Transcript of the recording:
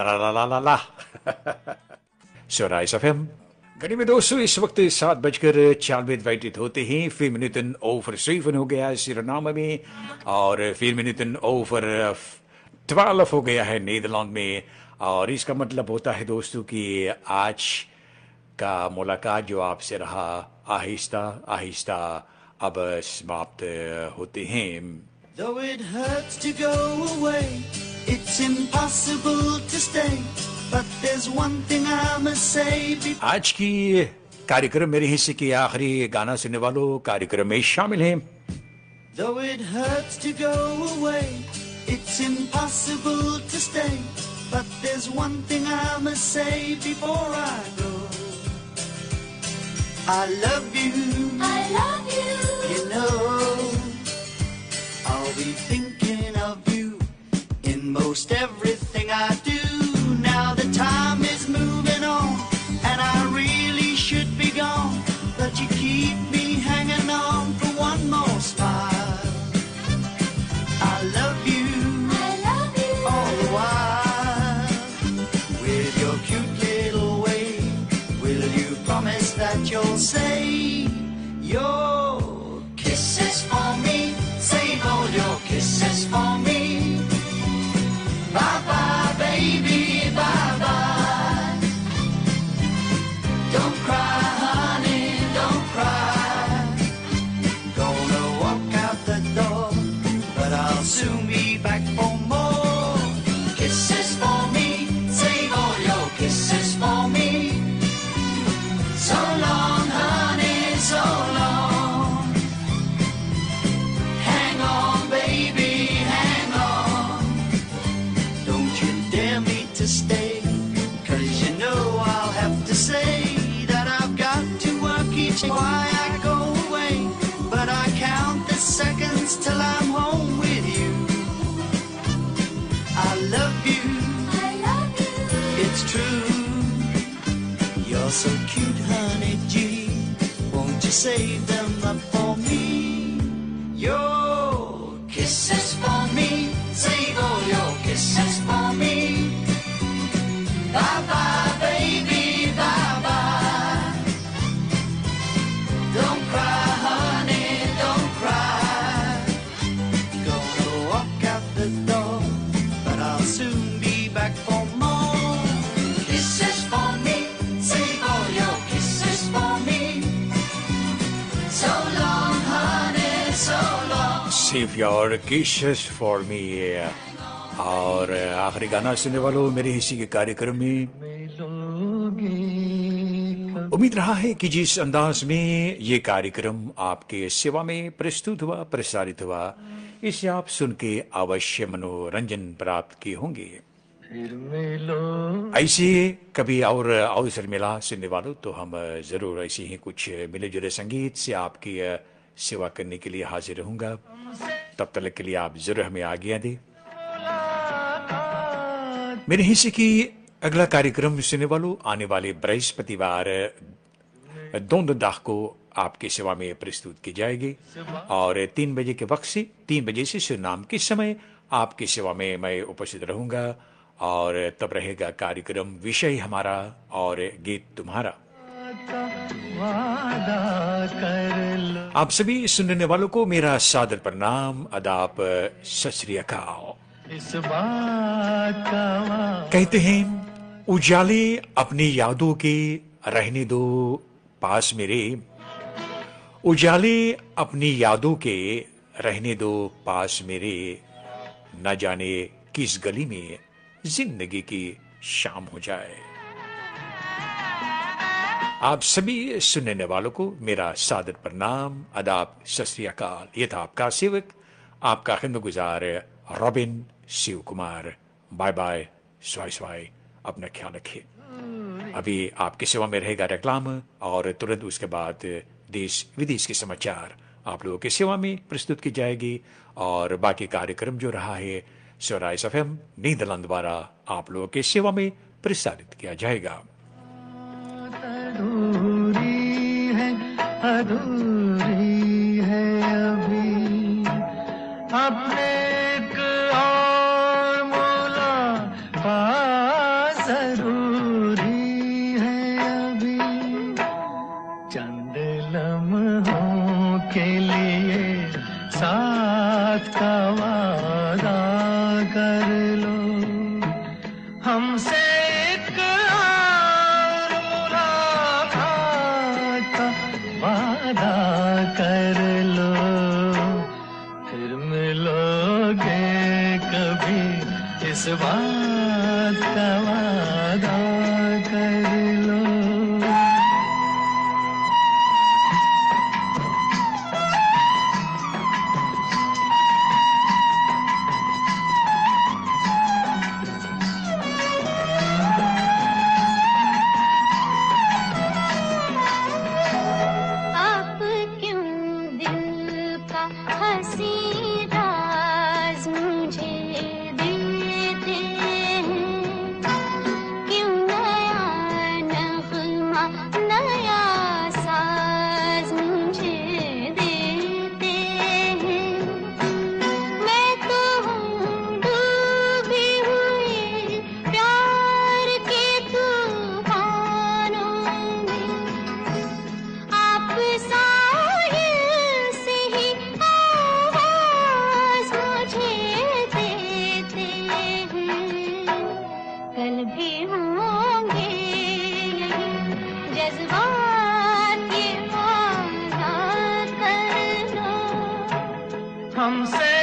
ला शोराइस F M गरीब दोस्तों इस वक्त सात बजकर छियानवे व्यतीत होते हैं। फिर मिनटन ओवर सेवन हो गया है सिरनाम में और फिर मिनटन ओवर ट्वेल्व हो गया है नीदरलैंड में। और इसका मतलब होता है दोस्तों कि आज का मुलाकात जो आपसे रहा आहिस्ता आहिस्ता अब समाप्त होते हैं। Though it hurts to go away, it's impossible to stay. But there's one thing I must say before आज की कार्यक्रम मेरे हिस्से की आखिरी गाना सुनने वालों कार्यक्रम में शामिल हैं Though it hurts to go away, it's impossible to stay. But there's one thing I must say before I go. I love you, Most everything I do. Now the time is moving on, and I really should be gone. But you keep me hanging on for one more smile. I love you I love you. all the while. With your cute little way, will you promise that you'll say your kisses for me? Save all your kisses for me. So cute, honey G. Won't you save them up for me? Your kisses for me, save all your kisses save your kisses for me और आखिरी गाना सुनने वालों, मेरे हिस्से के कार्यक्रम में उम्मीद रहा है कि जिस अंदाज में ये कार्यक्रम आपके सेवा में प्रस्तुत हुआ, प्रसारित हुआ, इसे आप सुन के अवश्य मनोरंजन प्राप्त किए होंगे। ऐसे कभी और अवसर मिला सुनने वालों तो हम ज़रूर ऐसे ही कुछ मिले जुले संगीत से आपकी सेवा करने के लिए हाजिर रहूँगा। तब तक के लिए आप ज़रूर हमें आज्ञा दें। मेरे हिस्से की अगला कार्यक्रम सुनने वालों, आने वाले बृहस्पतिवार दाह को आपकी सेवा में प्रस्तुत की जाएगी। और तीन बजे के वक्त से, तीन बजे से सुनाम के समय आपकी सेवा में मैं उपस्थित रहूँगा। और तब रहेगा कार्यक्रम विषय हमारा और गीत तुम्हारा। वादा कर आप सभी सुनने वालों को मेरा सादर प्रणाम अदाप सत श्री अकाल। इस बात का कहते हैं उजाले अपनी यादों के रहने दो पास मेरे। उजाले अपनी यादों के रहने दो पास मेरे। न जाने किस गली में ज़िंदगी की शाम हो जाए। आप सभी सुनने वालों को मेरा सादर प्रणाम अदाब सत ये था आपका सेवक, आपका गुजार Robin Shiv Kumar bye bye, स्वाय स्वाय, अपना ख्याल रखिए अभी आपकी सेवा में रहेगा रेक्लाम और तुरंत उसके बाद देश विदेश के समाचार आप लोगों की सेवा में प्रस्तुत की जाएगी और बाकी कार्यक्रम जो रहा है स्वराय एफ़ एम नीदरलैंड द्वारा आप लोगों की सेवा में प्रसारित किया जाएगा। अधूरी है अभी। अपने एक और मोला पास ज़रूरी है अभी। चंद लम्हों के लिए साथ का कर come say